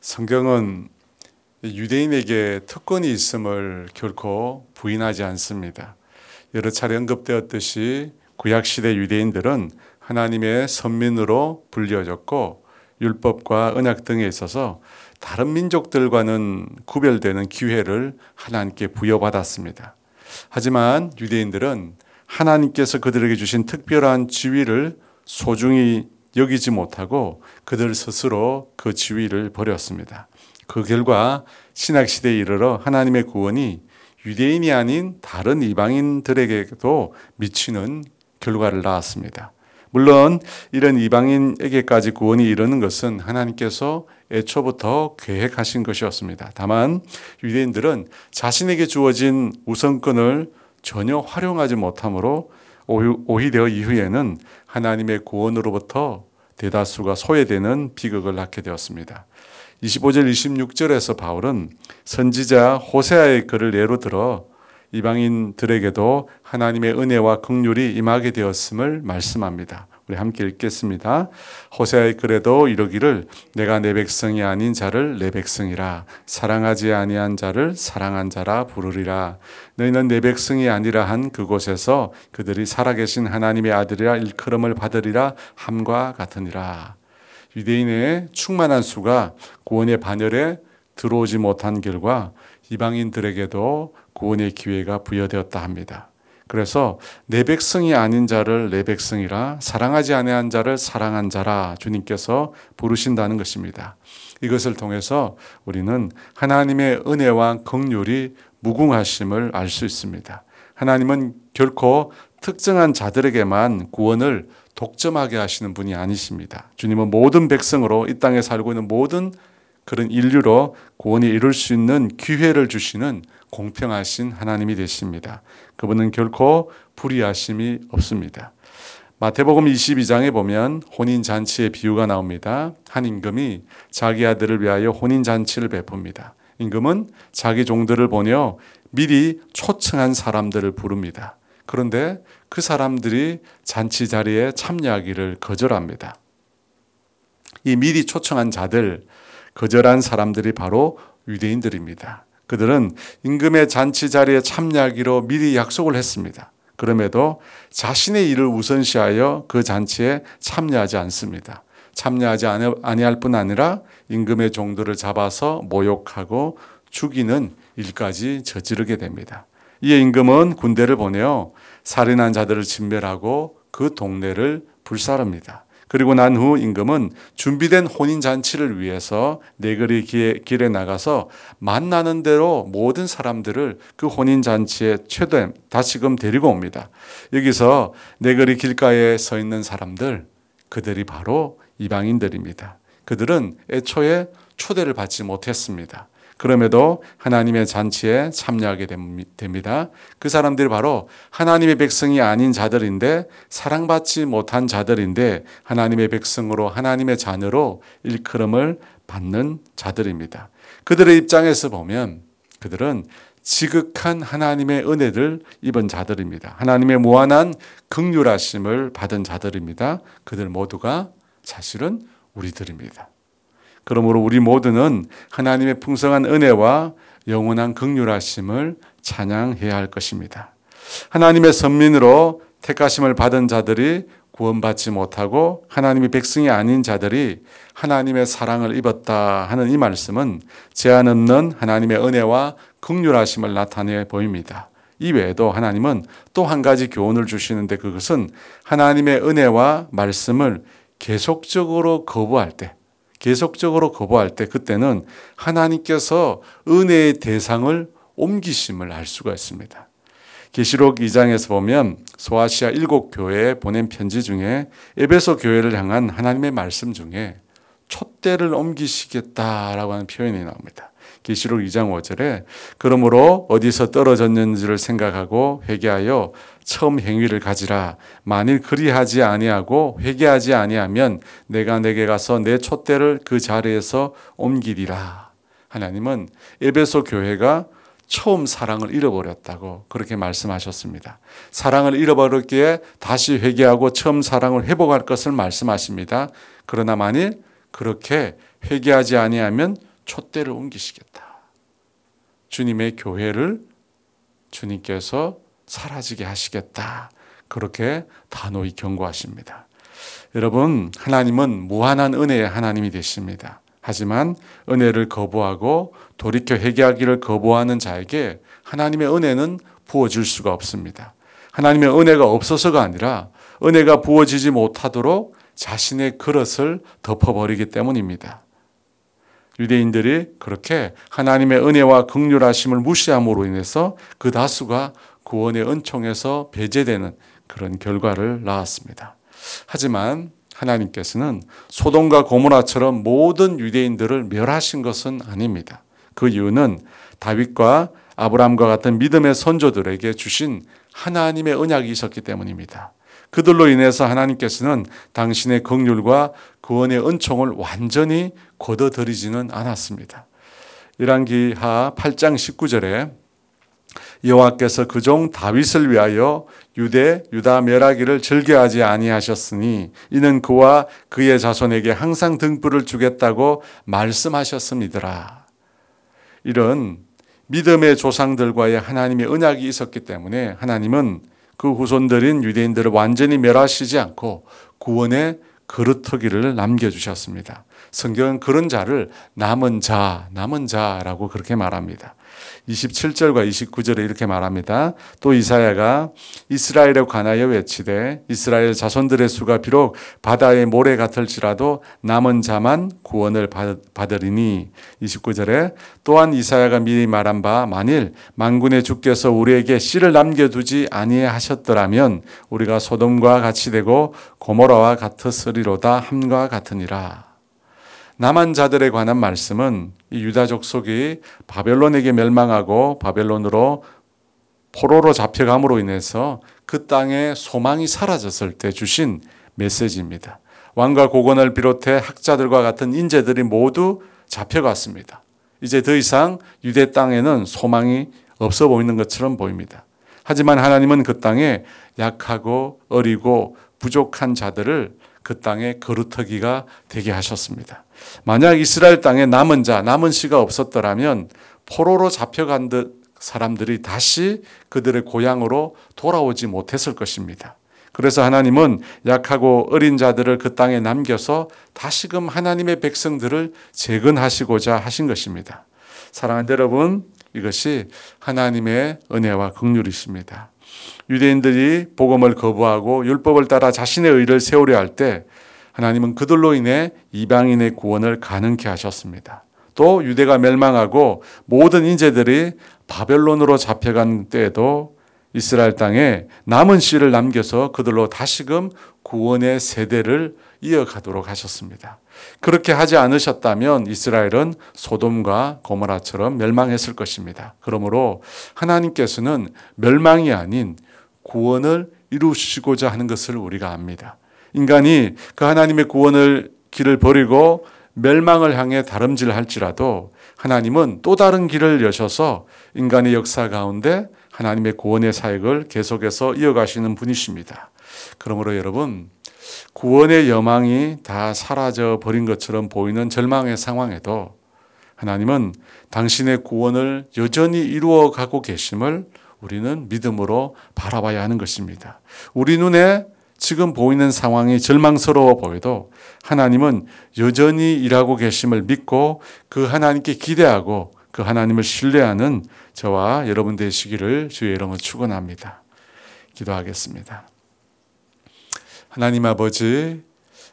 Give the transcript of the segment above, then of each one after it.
성경은 유대인에게 특권이 있음을 결코 부인하지 않습니다. 여러 차례 언급되었듯이 구약시대 유대인들은 하나님의 선민으로 불려졌고 율법과 언약 등에 있어서 다른 민족들과는 구별되는 기회를 하나님께 부여받았습니다. 하지만 유대인들은 하나님께서 그들에게 주신 특별한 지위를 소중히 여기지 못하고 그들 스스로 그 지위를 버렸습니다. 그 결과 신약 시대에 이르러 하나님의 구원이 유대인이 아닌 다른 이방인들에게도 미치는 결과를 낳았습니다. 물론 이런 이방인에게까지 구원이 이르는 것은 하나님께서 애초부터 계획하신 것이었습니다. 다만 유대인들은 자신에게 주어진 우선권을 전혀 활용하지 못하므로 오히려 이후에는 하나님의 구원으로부터 대다수가 소외되는 비극을 낳게 되었습니다. 25절 26절에서 바울은 선지자 호세아의 글을 예로 들어 이방인들에게도 하나님의 은혜와 긍휼이 임하게 되었음을 말씀합니다. 우리 함께 읽겠습니다. 호세아의 글에도 이르기를 내가 내 백성이 아닌 자를 내 백성이라 사랑하지 아니한 자를 사랑한 자라 부르리라 너희는 내 백성이 아니라 한 그곳에서 그들이 살아계신 하나님의 아들이라 일컬음을 받으리라 함과 같으니라 유대인의 충만한 수가 구원의 반열에 들어오지 못한 결과 이방인들에게도 구원의 기회가 부여되었다 합니다. 그래서 내 백성이 아닌 자를 내 백성이라 사랑하지 아니한 자를 사랑한 자라 주님께서 부르신다는 것입니다. 이것을 통해서 우리는 하나님의 은혜와 긍휼이 무궁하심을 알 수 있습니다. 하나님은 결코 특정한 자들에게만 구원을 독점하게 하시는 분이 아니십니다. 주님은 모든 백성으로 이 땅에 살고 있는 모든 그런 인류로 구원이 이룰 수 있는 기회를 주시는 공평하신 하나님이 되십니다. 그분은 결코 불의하심이 없습니다. 마태복음 22장에 보면 혼인 잔치의 비유가 나옵니다. 한 임금이 자기 아들을 위하여 혼인 잔치를 베풉니다. 임금은 자기 종들을 보내어 미리 초청한 사람들을 부릅니다. 그런데 그 사람들이 잔치 자리에 참여하기를 거절합니다. 이 미리 초청한 자들, 거절한 사람들이 바로 유대인들입니다. 그들은 임금의 잔치 자리에 참여하기로 미리 약속을 했습니다. 그럼에도 자신의 일을 우선시하여 그 잔치에 참여하지 않습니다. 참여하지 아니할 뿐 아니라 임금의 종들을 잡아서 모욕하고 죽이는 일까지 저지르게 됩니다. 이에 임금은 군대를 보내어 살인한 자들을 진멸하고 그 동네를 불사릅니다. 그리고 난 후 임금은 준비된 혼인 잔치를 위해서 네거리 길에 나가서 만나는 대로 모든 사람들을 그 혼인 잔치에 최대 다시금 데리고 옵니다. 여기서 네거리 길가에 서 있는 사람들 그들이 바로 이방인들입니다. 그들은 애초에 초대를 받지 못했습니다. 그럼에도 하나님의 잔치에 참여하게 됩니다. 그 사람들이 바로 하나님의 백성이 아닌 자들인데 사랑받지 못한 자들인데 하나님의 백성으로 하나님의 자녀로 일컬음을 받는 자들입니다. 그들의 입장에서 보면 그들은 지극한 하나님의 은혜를 입은 자들입니다. 하나님의 무한한 극률하심을 받은 자들입니다. 그들 모두가 사실은 우리들입니다. 그러므로 우리 모두는 하나님의 풍성한 은혜와 영원한 극률하심을 찬양해야 할 것입니다. 하나님의 선민으로 택하심을 받은 자들이 구원받지 못하고 하나님의 백성이 아닌 자들이 하나님의 사랑을 입었다 하는 이 말씀은 제한 없는 하나님의 은혜와 극률하심을 나타내 보입니다. 이 외에도 하나님은 또 한 가지 교훈을 주시는데 그것은 하나님의 은혜와 말씀을 계속적으로 거부할 때 계속적으로 거부할 때 그때는 하나님께서 은혜의 대상을 옮기심을 알 수가 있습니다. 계시록 2장에서 보면 소아시아 일곱 교회에 보낸 편지 중에 에베소 교회를 향한 하나님의 말씀 중에 촛대를 옮기시겠다라고 하는 표현이 나옵니다. 계시록 2장 5절에 그러므로 어디서 떨어졌는지를 생각하고 회개하여 처음 행위를 가지라. 만일 그리하지 아니하고 회개하지 아니하면 내가 내게 가서 내 촛대를 그 자리에서 옮기리라. 하나님은 에베소 교회가 처음 사랑을 잃어버렸다고 그렇게 말씀하셨습니다. 사랑을 잃어버렸기에 다시 회개하고 처음 사랑을 회복할 것을 말씀하십니다. 그러나 만일 그렇게 회개하지 아니하면 촛대를 옮기시겠다. 주님의 교회를 주님께서 사라지게 하시겠다. 그렇게 단호히 경고하십니다. 여러분, 하나님은 무한한 은혜의 하나님이 되십니다. 하지만 은혜를 거부하고 돌이켜 회개하기를 거부하는 자에게 하나님의 은혜는 부어질 수가 없습니다. 하나님의 은혜가 없어서가 아니라 은혜가 부어지지 못하도록 자신의 그릇을 덮어버리기 때문입니다. 유대인들이 그렇게 하나님의 은혜와 극률하심을 무시함으로 인해서 그 다수가 구원의 은총에서 배제되는 그런 결과를 낳았습니다. 하지만 하나님께서는 소돔과 고모라처럼 모든 유대인들을 멸하신 것은 아닙니다. 그 이유는 다윗과 아브라함과 같은 믿음의 선조들에게 주신 하나님의 언약이 있었기 때문입니다. 그들로 인해서 하나님께서는 당신의 긍휼과 구원의 은총을 완전히 거둬들이지는 않았습니다. 열왕기하 8장 19절에 여호와께서 그 종 다윗을 위하여 유대 유다 멸하기를 즐겨하지 아니하셨으니 이는 그와 그의 자손에게 항상 등불을 주겠다고 말씀하셨습니다라. 이런 믿음의 조상들과의 하나님의 언약이 있었기 때문에 하나님은 그 후손들인 유대인들을 완전히 멸하시지 않고 구원의 그릇터기를 남겨주셨습니다. 성경은 그런 자를 남은 자, 남은 자라고 그렇게 말합니다. 27절과 29절에 이렇게 말합니다. 또 이사야가 이스라엘에 관하여 외치되 이스라엘 자손들의 수가 비록 바다의 모래 같을지라도 남은 자만 구원을 받으리니 29절에 또한 이사야가 미리 말한 바 만일 만군의 주께서 우리에게 씨를 남겨두지 아니하셨더라면 우리가 소돔과 같이 되고 고모라와 같으리로다 함과 같으니라. 남한 자들에 관한 말씀은 이 유다족 속이 바벨론에게 멸망하고 바벨론으로 포로로 잡혀감으로 인해서 그 땅에 소망이 사라졌을 때 주신 메시지입니다. 왕과 고건을 비롯해 학자들과 같은 인재들이 모두 잡혀갔습니다. 이제 더 이상 유대 땅에는 소망이 없어 보이는 것처럼 보입니다. 하지만 하나님은 그 땅에 약하고 어리고 부족한 자들을 그 땅에 거루터기가 되게 하셨습니다. 만약 이스라엘 땅에 남은 자, 남은 씨가 없었더라면 포로로 잡혀간 듯 사람들이 다시 그들의 고향으로 돌아오지 못했을 것입니다. 그래서 하나님은 약하고 어린 자들을 그 땅에 남겨서 다시금 하나님의 백성들을 재건하시고자 하신 것입니다. 사랑하는 여러분, 이것이 하나님의 은혜와 긍휼이십니다. 유대인들이 복음을 거부하고 율법을 따라 자신의 의를 세우려 할 때 하나님은 그들로 인해 이방인의 구원을 가능케 하셨습니다. 또 유대가 멸망하고 모든 인재들이 바벨론으로 잡혀간 때에도 이스라엘 땅에 남은 씨를 남겨서 그들로 다시금 구원의 세대를 이어가도록 하셨습니다. 그렇게 하지 않으셨다면 이스라엘은 소돔과 고모라처럼 멸망했을 것입니다. 그러므로 하나님께서는 멸망이 아닌 구원을 이루시고자 하는 것을 우리가 압니다. 인간이 그 하나님의 구원을 길을 버리고 멸망을 향해 다름질할지라도 하나님은 또 다른 길을 여셔서 인간의 역사 가운데 하나님의 구원의 사역을 계속해서 이어가시는 분이십니다. 그러므로 여러분 구원의 여망이 다 사라져 버린 것처럼 보이는 절망의 상황에도 하나님은 당신의 구원을 여전히 이루어 가고 계심을 우리는 믿음으로 바라봐야 하는 것입니다. 우리 눈에 지금 보이는 상황이 절망스러워 보여도 하나님은 여전히 일하고 계심을 믿고 그 하나님께 기대하고 그 하나님을 신뢰하는 저와 여러분 되시기를 주의 이름으로 축원합니다. 기도하겠습니다. 하나님 아버지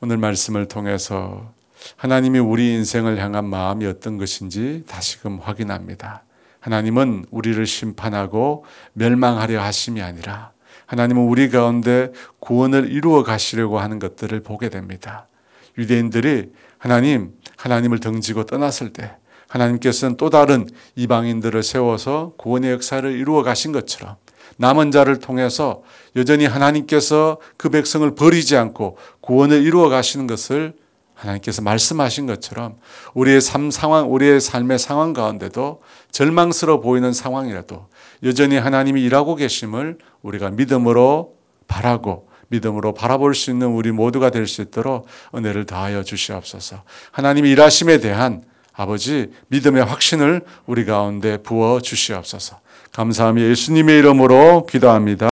오늘 말씀을 통해서 하나님이 우리 인생을 향한 마음이 어떤 것인지 다시금 확인합니다. 하나님은 우리를 심판하고 멸망하려 하심이 아니라 하나님은 우리 가운데 구원을 이루어 가시려고 하는 것들을 보게 됩니다. 유대인들이 하나님, 하나님을 등지고 떠났을 때 하나님께서는 또 다른 이방인들을 세워서 구원의 역사를 이루어 가신 것처럼 남은 자를 통해서 여전히 하나님께서 그 백성을 버리지 않고 구원을 이루어 가시는 것을 하나님께서 말씀하신 것처럼 우리의 삶 상황, 우리의 삶의 상황 가운데도 절망스러워 보이는 상황이라도 여전히 하나님이 일하고 계심을 우리가 믿음으로 바라고 믿음으로 바라볼 수 있는 우리 모두가 될 수 있도록 은혜를 다하여 주시옵소서. 하나님이 일하심에 대한 아버지 믿음의 확신을 우리 가운데 부어 주시옵소서. 감사하며 예수님의 이름으로 기도합니다.